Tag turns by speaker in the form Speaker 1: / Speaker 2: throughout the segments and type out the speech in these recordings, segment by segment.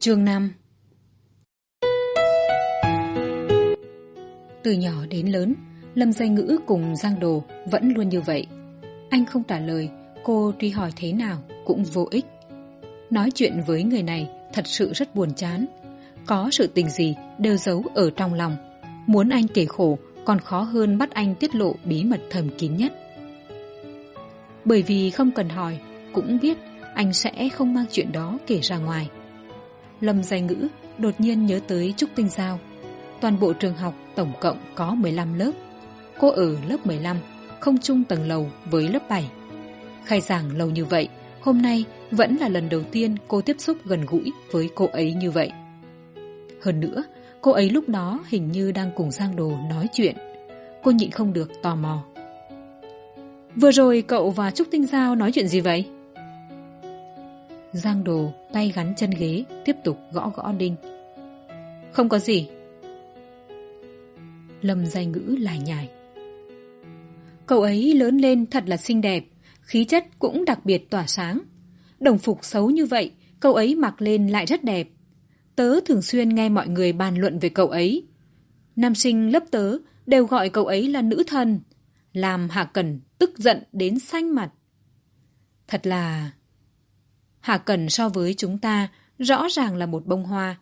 Speaker 1: Chương năm Từ nhỏ đến lớn, Lâm Dây Ngữ cùng Giang Đồ vẫn luôn như vậy. Anh không trả lời, cô truy hỏi thế nào cũng vô ích. Nói chuyện với người này thật sự rất buồn chán. Có sự tình gì đều giấu ở trong lòng. Muốn anh kể khổ còn khó hơn bắt anh tiết lộ bí mật thầm kín nhất. Bởi vì không cần hỏi, cũng biết anh sẽ không mang chuyện đó kể ra ngoài. Lâm Giai Ngữ đột nhiên nhớ tới Trúc Tinh Giao. Toàn bộ trường học tổng cộng có 15 lớp. Cô ở lớp 15, không chung tầng lầu với lớp 7. Khai giảng lâu như vậy, hôm nay vẫn là lần đầu tiên cô tiếp xúc gần gũi với cô ấy như vậy. Hơn nữa, cô ấy lúc đó hình như đang cùng Giang Đồ nói chuyện. Cô nhịn không được tò mò. Vừa rồi cậu và Trúc Tinh Giao nói chuyện gì vậy? Giang Đồ tay gắn chân ghế tiếp tục gõ gõ đinh. Không có gì. Lâm danh ngữ lại nhải. Cậu ấy lớn lên thật là xinh đẹp, khí chất cũng đặc biệt tỏa sáng. Đồng phục xấu như vậy, cậu ấy mặc lên lại rất đẹp. Tớ thường xuyên nghe mọi người bàn luận về cậu ấy. Nam sinh lớp tớ đều gọi cậu ấy là nữ thần, làm Hà Cần tức giận đến xanh mặt. Thật là... Hà Cần so với chúng ta rõ ràng là một bông hoa.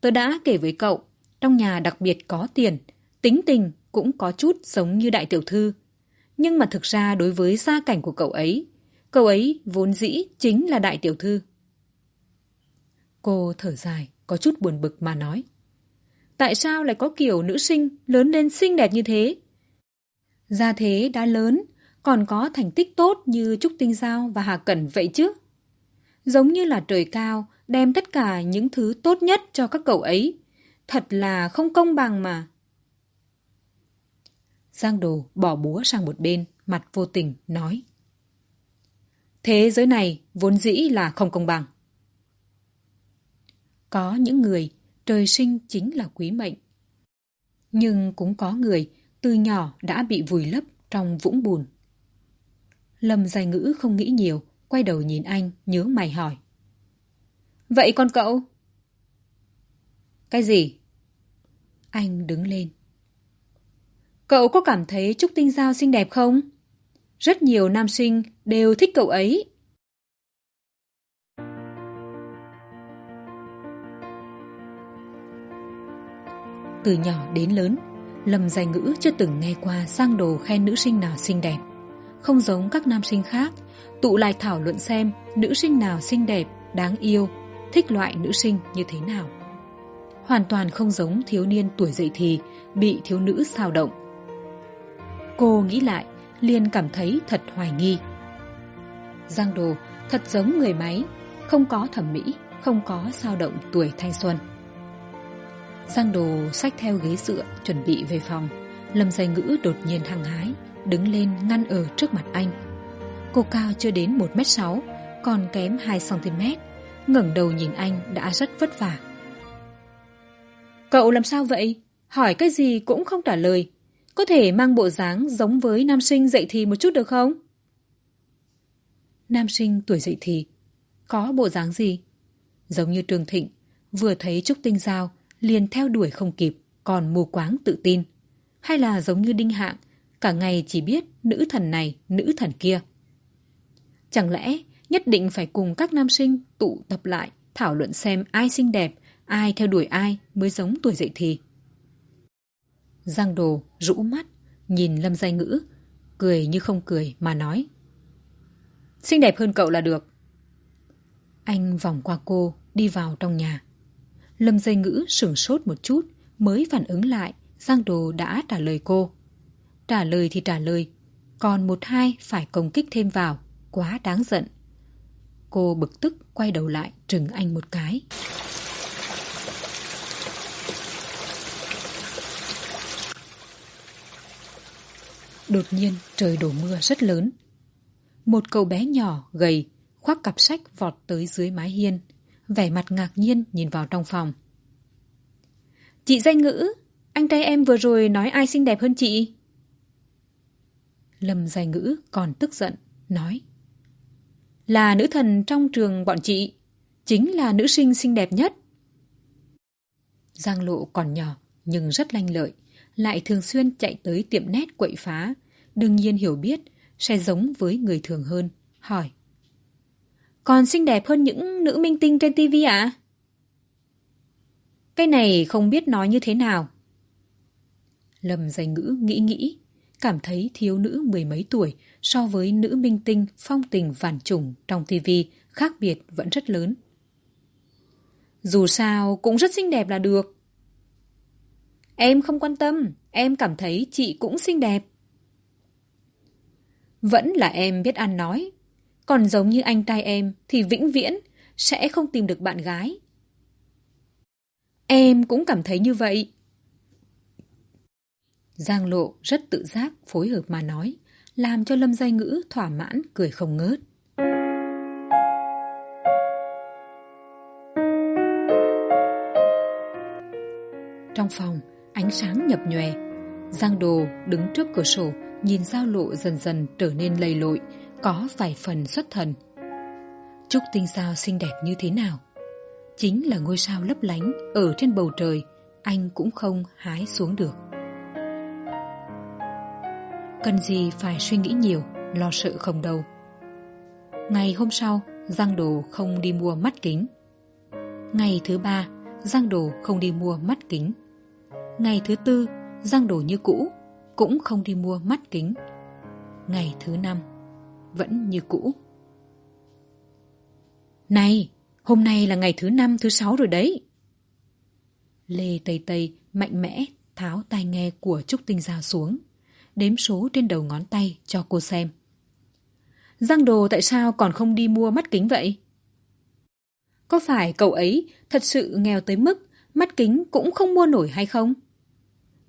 Speaker 1: Tớ đã kể với cậu, trong nhà đặc biệt có tiền, tính tình cũng có chút giống như đại tiểu thư. Nhưng mà thực ra đối với gia cảnh của cậu ấy, cậu ấy vốn dĩ chính là đại tiểu thư. Cô thở dài, có chút buồn bực mà nói. Tại sao lại có kiểu nữ sinh lớn lên xinh đẹp như thế? Gia thế đã lớn, còn có thành tích tốt như Trúc Tinh Giao và Hà Cẩn vậy chứ? Giống như là trời cao, đem tất cả những thứ tốt nhất cho các cậu ấy. Thật là không công bằng mà. Giang Đồ bỏ búa sang một bên, mặt vô tình, nói. Thế giới này vốn dĩ là không công bằng. Có những người trời sinh chính là quý mệnh. Nhưng cũng có người từ nhỏ đã bị vùi lấp trong vũng bùn. Lâm dài ngữ không nghĩ nhiều, quay đầu nhìn anh, nhớ mày hỏi. Vậy con cậu? Cái gì? Anh đứng lên. Cậu có cảm thấy Trúc Tinh Giao xinh đẹp không? Rất nhiều nam sinh đều thích cậu ấy. Từ nhỏ đến lớn, Lâm Giai Ngữ chưa từng nghe qua sang đồ khen nữ sinh nào xinh đẹp. Không giống các nam sinh khác, tụ lại thảo luận xem nữ sinh nào xinh đẹp, đáng yêu, thích loại nữ sinh như thế nào. Hoàn toàn không giống thiếu niên tuổi dậy thì bị thiếu nữ sao động. Cô nghĩ lại, liền cảm thấy thật hoài nghi. Giang Đồ thật giống người máy, không có thẩm mỹ, không có sao động tuổi thanh xuân. Giang Đồ xách theo ghế dựa chuẩn bị về phòng. Lâm Giai Ngữ đột nhiên hăng hái, đứng lên ngăn ở trước mặt anh. Cô cao chưa đến một m sáu, còn kém hai cm, ngẩng đầu nhìn anh đã rất vất vả. Cậu làm sao vậy? Hỏi cái gì cũng không trả lời. Có thể mang bộ dáng giống với nam sinh dậy thì một chút được không? Nam sinh tuổi dậy thì có bộ dáng gì? Giống như Trường Thịnh, vừa thấy Trúc Tinh Giao liền theo đuổi không kịp, còn mù quáng tự tin. Hay là giống như Đinh Hạng, cả ngày chỉ biết nữ thần này, nữ thần kia. Chẳng lẽ nhất định phải cùng các nam sinh tụ tập lại, thảo luận xem ai xinh đẹp, ai theo đuổi ai mới giống tuổi dậy thì. Giang đồ rũ mắt, nhìn Lâm Giai Ngữ, cười như không cười mà nói. Xinh đẹp hơn cậu là được. Anh vòng qua cô, đi vào trong nhà. Lâm dây ngữ sửng sốt một chút mới phản ứng lại Giang Đồ đã trả lời cô. Trả lời thì trả lời, còn một hai phải công kích thêm vào, quá đáng giận. Cô bực tức quay đầu lại trừng anh một cái. Đột nhiên trời đổ mưa rất lớn. Một cậu bé nhỏ, gầy, khoác cặp sách vọt tới dưới mái hiên, vẻ mặt ngạc nhiên nhìn vào trong phòng. Chị danh ngữ, anh trai em vừa rồi nói ai xinh đẹp hơn chị? Lâm dài ngữ còn tức giận, nói. Là nữ thần trong trường bọn chị, chính là nữ sinh xinh đẹp nhất, Giang Lộ còn nhỏ nhưng rất lanh lợi, lại thường xuyên chạy tới tiệm nét quậy phá, đương nhiên hiểu biết sẽ giống với người thường hơn, hỏi. Còn xinh đẹp hơn những nữ minh tinh trên tivi ạ? À? Cái này không biết nói như thế nào. Lâm dành ngữ nghĩ nghĩ, cảm thấy thiếu nữ mười mấy tuổi so với nữ minh tinh phong tình vản trùng trong tivi khác biệt vẫn rất lớn. Dù sao cũng rất xinh đẹp là được. Em không quan tâm, em cảm thấy chị cũng xinh đẹp. Vẫn là em biết ăn nói. Còn giống như anh trai em thì vĩnh viễn sẽ không tìm được bạn gái. Em cũng cảm thấy như vậy. Giang Lộ rất tự giác phối hợp mà nói, làm cho Lâm Giai Ngữ thỏa mãn cười không ngớt. Trong phòng, ánh sáng nhập nhòe. Giang Đồ đứng trước cửa sổ, nhìn giao lộ dần dần trở nên lầy lội, có vài phần xuất thần. Trúc tinh sao xinh đẹp như thế nào? Chính là ngôi sao lấp lánh ở trên bầu trời, anh cũng không hái xuống được. Cần gì phải suy nghĩ nhiều, lo sợ không đâu. Ngày hôm sau, Giang Đồ không đi mua mắt kính. Ngày thứ ba, Giang Đồ không đi mua mắt kính. Ngày thứ tư, Giang Đồ như cũ, cũng không đi mua mắt kính. Ngày thứ năm, vẫn như cũ. Này, hôm nay là ngày thứ năm, thứ sáu rồi đấy. Lê Tây Tây mạnh mẽ tháo tai nghe của Trúc Tinh ra xuống, đếm số trên đầu ngón tay cho cô xem. Giang Đồ tại sao còn không đi mua mắt kính vậy? Có phải cậu ấy thật sự nghèo tới mức mắt kính cũng không mua nổi hay không?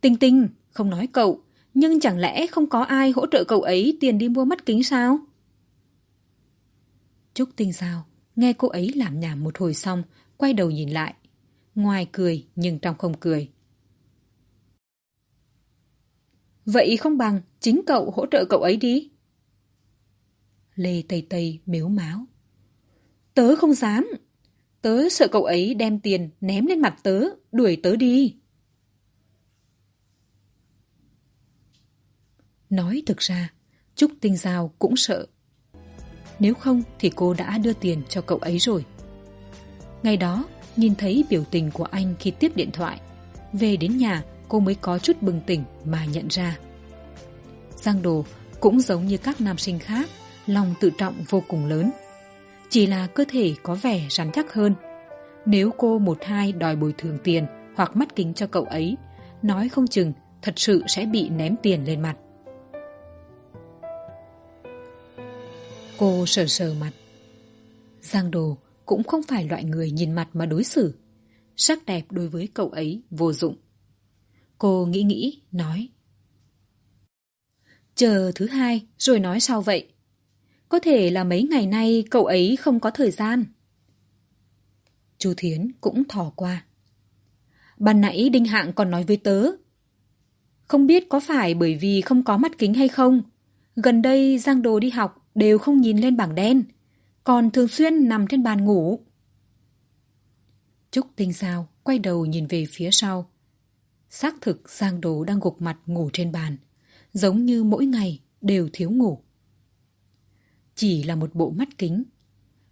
Speaker 1: Tinh Tinh, không nói cậu, nhưng chẳng lẽ không có ai hỗ trợ cậu ấy tiền đi mua mắt kính sao? Trúc Tinh sao? Nghe cô ấy làm nhảm một hồi xong, quay đầu nhìn lại. Ngoài cười nhưng trong không cười. Vậy không bằng chính cậu hỗ trợ cậu ấy đi. Lê Tây Tây mếu máu. Tớ không dám. Tớ sợ cậu ấy đem tiền ném lên mặt tớ, đuổi tớ đi. Nói thực ra, Trúc Tinh Giao cũng sợ. Nếu không thì cô đã đưa tiền cho cậu ấy rồi. Ngày đó, nhìn thấy biểu tình của anh khi tiếp điện thoại. Về đến nhà, cô mới có chút bừng tỉnh mà nhận ra. Giang Đồ cũng giống như các nam sinh khác, lòng tự trọng vô cùng lớn. Chỉ là cơ thể có vẻ rắn chắc hơn. Nếu cô một hai đòi bồi thường tiền hoặc mắt kính cho cậu ấy, nói không chừng thật sự sẽ bị ném tiền lên mặt. Cô sờ sờ mặt. Giang Đồ cũng không phải loại người nhìn mặt mà đối xử. Sắc đẹp đối với cậu ấy vô dụng. Cô nghĩ nghĩ, nói. Chờ thứ hai, rồi nói sau vậy. Có thể là mấy ngày nay cậu ấy không có thời gian. Chu Thiến cũng thò qua. Ban nãy Đinh Hạng còn nói với tớ. Không biết có phải bởi vì không có mắt kính hay không? Gần đây Giang Đồ đi học đều không nhìn lên bảng đen, còn thường xuyên nằm trên bàn ngủ. Trúc Tinh Sao quay đầu nhìn về phía sau. Xác thực Giang Đồ đang gục mặt ngủ trên bàn, giống như mỗi ngày đều thiếu ngủ. Chỉ là một bộ mắt kính,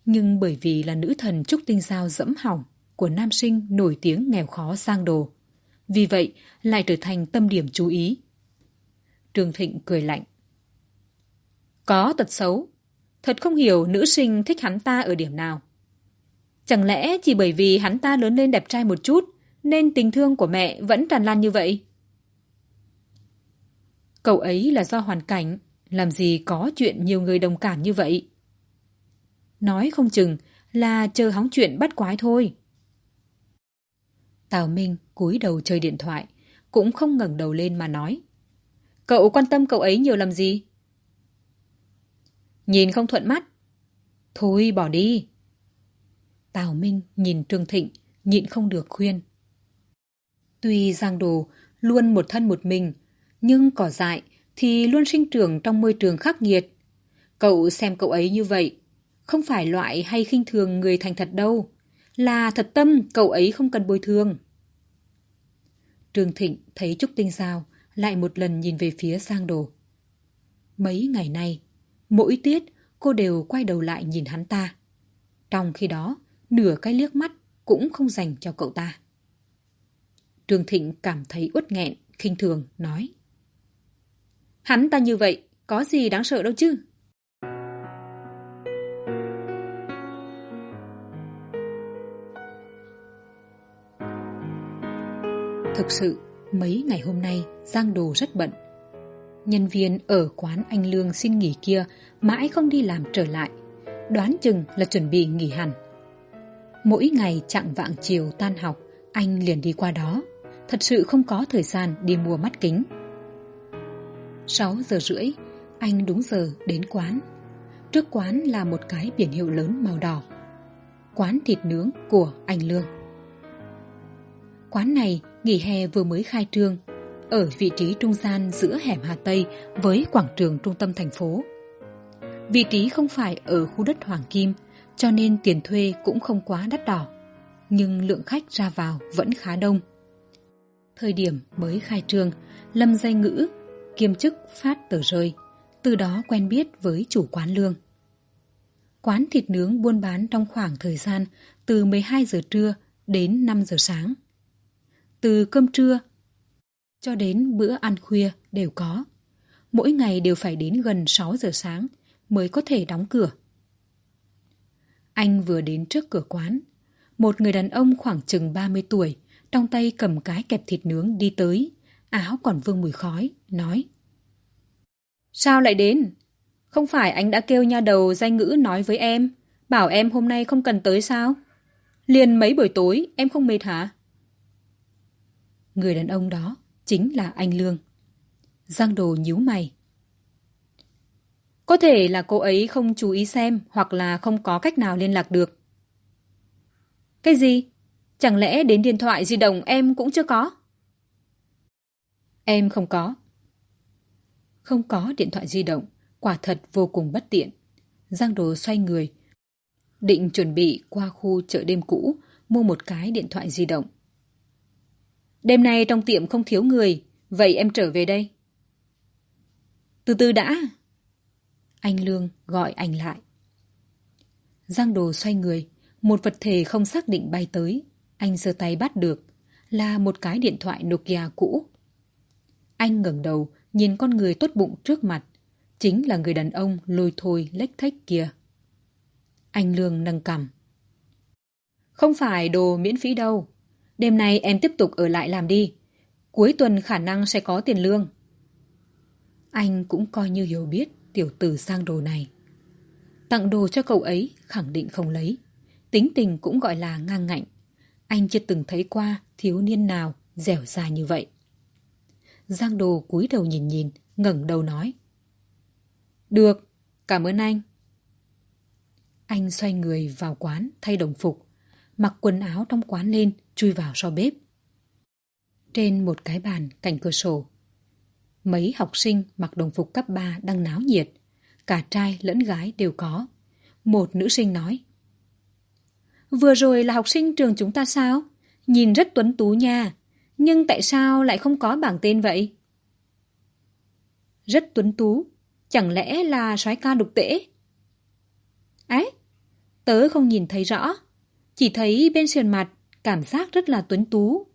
Speaker 1: nhưng bởi vì là nữ thần Trúc Tinh Sao dẫm hỏng của nam sinh nổi tiếng nghèo khó Giang Đồ, vì vậy lại trở thành tâm điểm chú ý. Trương Thịnh cười lạnh. Có tật xấu. Thật không hiểu nữ sinh thích hắn ta ở điểm nào. Chẳng lẽ chỉ bởi vì hắn ta lớn lên đẹp trai một chút nên tình thương của mẹ vẫn tràn lan như vậy? Cậu ấy là do hoàn cảnh, làm gì có chuyện nhiều người đồng cảm như vậy? Nói không chừng là chờ hóng chuyện bắt quái thôi. Tào Minh cúi đầu chơi điện thoại, cũng không ngẩng đầu lên mà nói. Cậu quan tâm cậu ấy nhiều làm gì? Nhìn không thuận mắt. Thôi bỏ đi. Tào Minh nhìn Trương Thịnh, nhịn không được khuyên. Tuy Giang Đồ luôn một thân một mình, nhưng cỏ dại thì luôn sinh trưởng trong môi trường khắc nghiệt. Cậu xem cậu ấy như vậy, không phải loại hay khinh thường người thành thật đâu, là thật tâm cậu ấy không cần bồi thường. Trương Thịnh thấy Trúc Tinh Giao lại một lần nhìn về phía Giang Đồ. Mấy ngày nay, mỗi tiết cô đều quay đầu lại nhìn hắn ta. Trong khi đó, nửa cái liếc mắt cũng không dành cho cậu ta. Trương Thịnh cảm thấy uất nghẹn, khinh thường, nói. Hắn ta như vậy, có gì đáng sợ đâu chứ? Thực sự, mấy ngày hôm nay Giang Đồ rất bận. Nhân viên ở quán anh Lương xin nghỉ kia mãi không đi làm trở lại. Đoán chừng là chuẩn bị nghỉ hẳn. Mỗi ngày chạng vạng chiều tan học, anh liền đi qua đó. Thật sự không có thời gian đi mua mắt kính. sáu giờ rưỡi, anh đúng giờ đến quán. Trước quán là một cái biển hiệu lớn màu đỏ. Quán thịt nướng của anh Lương. Quán này nghỉ hè vừa mới khai trương, ở vị trí trung gian giữa hẻm Hà Tây với quảng trường trung tâm thành phố. Vị trí không phải ở khu đất Hoàng Kim, cho nên tiền thuê cũng không quá đắt đỏ. Nhưng lượng khách ra vào vẫn khá đông. Thời điểm mới khai trương, Lâm Dây Ngữ kiêm chức phát tờ rơi, từ đó quen biết với chủ quán lương. Quán thịt nướng buôn bán trong khoảng thời gian từ 12 giờ trưa đến 5 giờ sáng từ cơm trưa cho đến bữa ăn khuya đều có. Mỗi ngày đều phải đến gần sáu giờ sáng mới có thể đóng cửa. Anh vừa đến trước cửa quán. Một người đàn ông khoảng chừng ba mươi tuổi, trong tay cầm cái kẹp thịt nướng đi tới, áo còn vương mùi khói, nói. Sao lại đến? Không phải anh đã kêu nha đầu danh ngữ nói với em, bảo em hôm nay không cần tới sao? Liền mấy buổi tối, em không mệt hả? Người đàn ông đó chính là anh Lương. Giang đồ nhíu mày. Có thể là cô ấy không chú ý xem hoặc là không có cách nào liên lạc được. Cái gì? Chẳng lẽ đến điện thoại di động em cũng chưa có? Em không có. Không có điện thoại di động, quả thật vô cùng bất tiện. Giang đồ xoay người. Định chuẩn bị qua khu chợ đêm cũ mua một cái điện thoại di động. Đêm nay trong tiệm không thiếu người, vậy em trở về đây. Từ từ đã. Anh Lương gọi anh lại. Giang đồ xoay người, một vật thể không xác định bay tới. Anh giơ tay bắt được, là một cái điện thoại Nokia cũ. Anh ngẩng đầu, nhìn con người tốt bụng trước mặt. Chính là người đàn ông lôi thôi lếch thếch kia. Anh Lương nâng cằm. Không phải đồ miễn phí đâu. Đêm nay em tiếp tục ở lại làm đi. Cuối tuần khả năng sẽ có tiền lương. Anh cũng coi như hiểu biết tiểu tử sang đồ này. Tặng đồ cho cậu ấy khẳng định không lấy. Tính tình cũng gọi là ngang ngạnh. Anh chưa từng thấy qua thiếu niên nào dẻo dai như vậy. Giang đồ cúi đầu nhìn nhìn, ngẩng đầu nói. Được, cảm ơn anh. Anh xoay người vào quán thay đồng phục, mặc quần áo trong quán lên, chui vào sau bếp. Trên một cái bàn cạnh cửa sổ, mấy học sinh mặc đồng phục cấp 3 đang náo nhiệt, cả trai lẫn gái đều có. Một nữ sinh nói. Vừa rồi là học sinh trường chúng ta sao? Nhìn rất tuấn tú nha, nhưng tại sao lại không có bảng tên vậy? Rất tuấn tú, chẳng lẽ là soái ca đục tễ? Ấy, tớ không nhìn thấy rõ, chỉ thấy bên sườn mặt cảm giác rất là tuấn tú.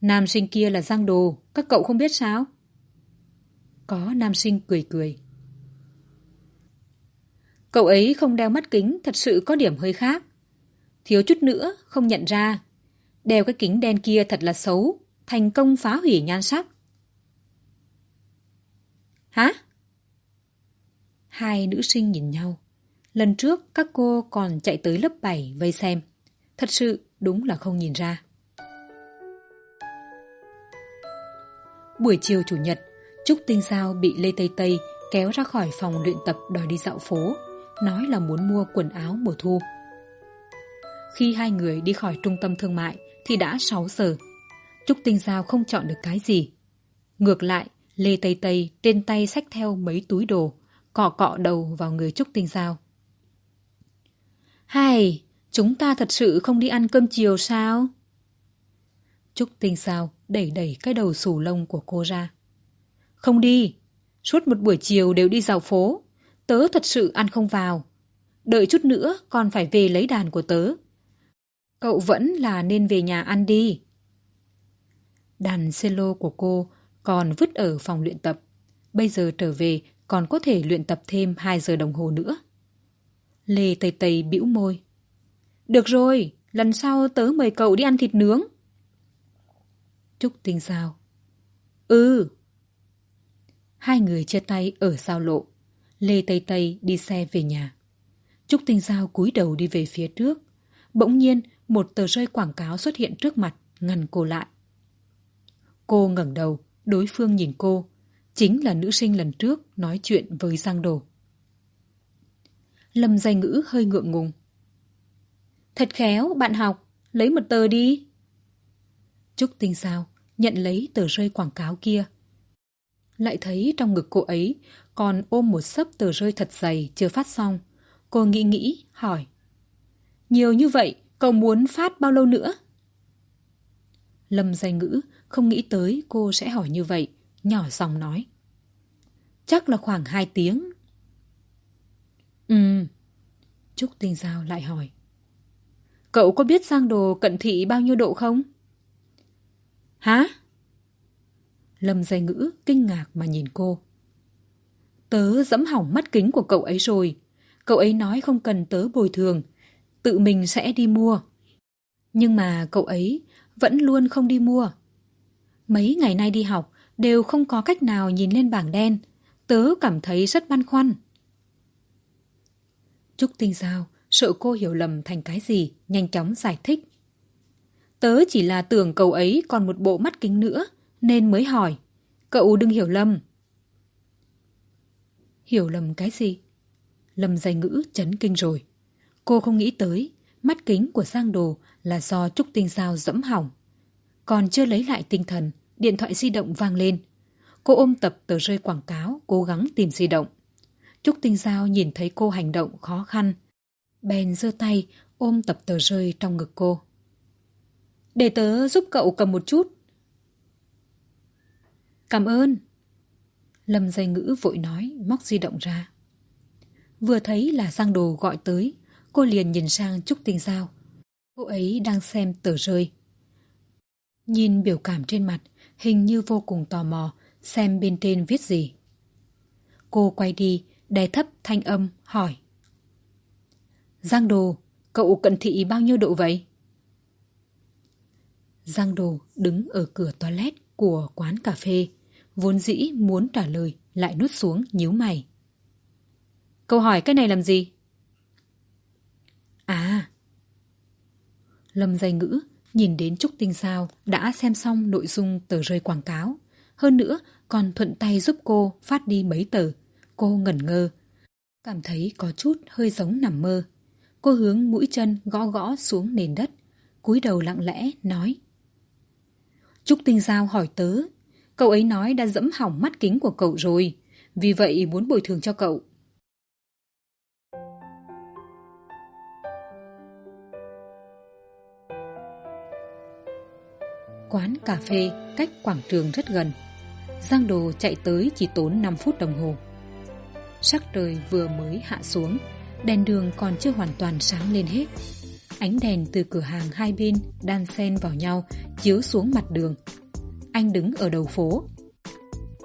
Speaker 1: Nam sinh kia là Giang Đồ, các cậu không biết sao? Có nam sinh cười cười. Cậu ấy không đeo mắt kính thật sự có điểm hơi khác. Thiếu chút nữa, không nhận ra. Đeo cái kính đen kia thật là xấu, thành công phá hủy nhan sắc. Hả? Hai nữ sinh nhìn nhau. Lần trước các cô còn chạy tới lớp 7 vây xem. Thật sự đúng là không nhìn ra. Buổi chiều chủ nhật, Trúc Tinh Giao bị Lê Tây Tây kéo ra khỏi phòng luyện tập đòi đi dạo phố, nói là muốn mua quần áo mùa thu. Khi hai người đi khỏi trung tâm thương mại thì đã sáu giờ. Trúc Tinh Giao không chọn được cái gì. Ngược lại, Lê Tây Tây trên tay xách theo mấy túi đồ, cọ cọ đầu vào người Trúc Tinh Giao. Hay, Chúng ta thật sự không đi ăn cơm chiều sao? Trúc Tinh Giao đẩy đẩy cái đầu sù lông của cô ra không đi suốt một buổi chiều đều đi dạo phố tớ thật sự ăn không vào đợi chút nữa còn phải về lấy đàn của tớ cậu vẫn là nên về nhà ăn đi. Đàn cello của cô còn vứt ở phòng luyện tập. Bây giờ trở về, còn có thể luyện tập thêm hai giờ đồng hồ nữa. Lê tây tây bĩu môi. Được rồi, lần sau tớ mời cậu đi ăn thịt nướng. Trúc tinh sao. Ừ. Hai người chia tay ở giao lộ. Lê tây tây đi xe về nhà. Trúc tinh giao cúi đầu đi về phía trước. Bỗng nhiên một tờ rơi quảng cáo xuất hiện trước mặt ngăn cô lại. Cô ngẩng đầu, đối phương nhìn cô. Chính là nữ sinh lần trước nói chuyện với giang đồ. Lâm danh ngữ hơi ngượng ngùng. Thật khéo, bạn học, lấy một tờ đi. Trúc tinh sao nhận lấy tờ rơi quảng cáo kia. Lại thấy trong ngực cô ấy còn ôm một sấp tờ rơi thật dày chưa phát xong. Cô nghĩ nghĩ, hỏi, nhiều như vậy cậu muốn phát bao lâu nữa? Lâm danh ngữ không nghĩ tới cô sẽ hỏi như vậy, nhỏ giọng nói. Chắc là khoảng hai tiếng. Ừ trúc tinh giao lại hỏi. Cậu có biết giang đồ cận thị bao nhiêu độ không? Hả? Lâm dây ngữ kinh ngạc mà nhìn cô. Tớ dẫm hỏng mắt kính của cậu ấy rồi. Cậu ấy nói không cần tớ bồi thường tự mình sẽ đi mua. Nhưng mà cậu ấy vẫn luôn không đi mua. Mấy ngày nay đi học đều không có cách nào nhìn lên bảng đen. Tớ cảm thấy rất băn khoăn. Trúc tinh giao sợ cô hiểu lầm thành cái gì, nhanh chóng giải thích. Tớ chỉ là tưởng cậu ấy còn một bộ mắt kính nữa, nên mới hỏi, cậu đừng hiểu lầm. Hiểu lầm cái gì? Lâm dây ngữ chấn kinh rồi cô không nghĩ tới, mắt kính của giang đồ là do trúc tinh giao dẫm hỏng. Còn chưa lấy lại tinh thần, điện thoại di động vang lên. Cô ôm tập tờ rơi quảng cáo, cố gắng tìm di động. Trúc tinh giao nhìn thấy cô hành động khó khăn. Bèn giơ tay, ôm tập tờ rơi trong ngực cô. Để tớ giúp cậu cầm một chút. Cảm ơn. Lâm dây ngữ vội nói, móc di động ra. Vừa thấy là giang đồ gọi tới cô liền nhìn sang trúc tinh giao. Cô ấy đang xem tờ rơi. Nhìn biểu cảm trên mặt, hình như vô cùng tò mò, xem bên trên viết gì. Cô quay đi, đè thấp thanh âm, hỏi. Giang đồ, cậu cận thị bao nhiêu độ vậy? Giang đồ đứng ở cửa toilet của quán cà phê, vốn dĩ muốn trả lời, lại nuốt xuống, nhíu mày. Câu hỏi cái này làm gì à lâm dây ngữ nhìn đến trúc tinh sao đã xem xong nội dung tờ rơi quảng cáo. Hơn nữa, còn thuận tay giúp cô phát đi mấy tờ. Cô ngẩn ngơ, cảm thấy có chút hơi giống nằm mơ. Cô hướng mũi chân gõ gõ xuống nền đất, cúi đầu lặng lẽ nói, trúc tinh giao hỏi tớ, cậu ấy nói đã dẫm hỏng mắt kính của cậu rồi, vì vậy muốn bồi thường cho cậu. Quán cà phê cách quảng trường rất gần. Giang đồ chạy tới chỉ tốn năm phút đồng hồ. Sắc trời vừa mới hạ xuống, đèn đường còn chưa hoàn toàn sáng lên hết. Ánh đèn từ cửa hàng hai bên đan xen vào nhau, chiếu xuống mặt đường. Anh đứng ở đầu phố.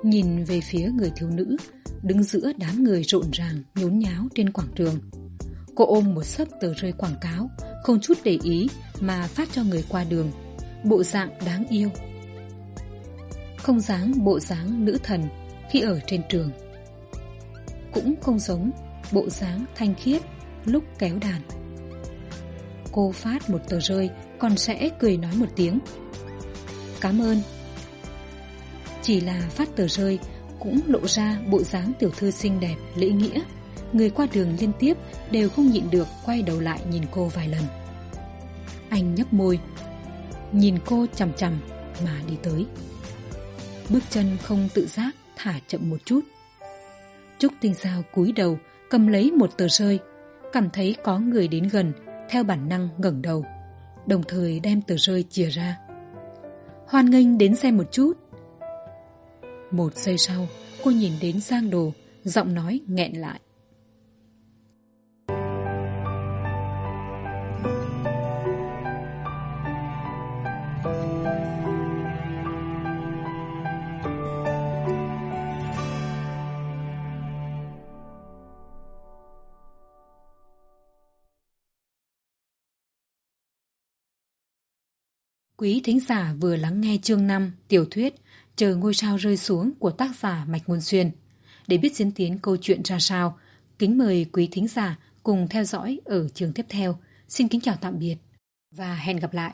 Speaker 1: Nhìn về phía người thiếu nữ, đứng giữa đám người rộn ràng, nhốn nháo trên quảng trường. Cô ôm một sấp tờ rơi quảng cáo, không chút để ý mà phát cho người qua đường bộ dạng đáng yêu. Không dáng bộ dáng nữ thần khi ở trên trường. Cũng không giống bộ dáng thanh khiết lúc kéo đàn. Cô phát một tờ rơi còn sẽ cười nói một tiếng. Cảm ơn. Chỉ là phát tờ rơi cũng lộ ra bộ dáng tiểu thư xinh đẹp, lễ nghĩa. Người qua đường liên tiếp đều không nhịn được quay đầu lại nhìn cô vài lần. Anh nhấp môi nhìn cô chằm chằm mà đi tới. Bước chân không tự giác thả chậm một chút. Trúc tinh giao cúi đầu, cầm lấy một tờ rơi, cảm thấy có người đến gần, theo bản năng ngẩng đầu, đồng thời đem tờ rơi chìa ra. Hoan nghênh đến xem một chút. Một giây sau, cô nhìn đến giang đồ, giọng nói nghẹn lại. Quý thính giả vừa lắng nghe chương năm tiểu thuyết Chờ ngôi sao rơi xuống của tác giả Mạch Ngôn Xuyên. Để biết diễn tiến câu chuyện ra sao, kính mời quý thính giả cùng theo dõi ở chương tiếp theo. Xin kính chào tạm biệt và hẹn gặp lại.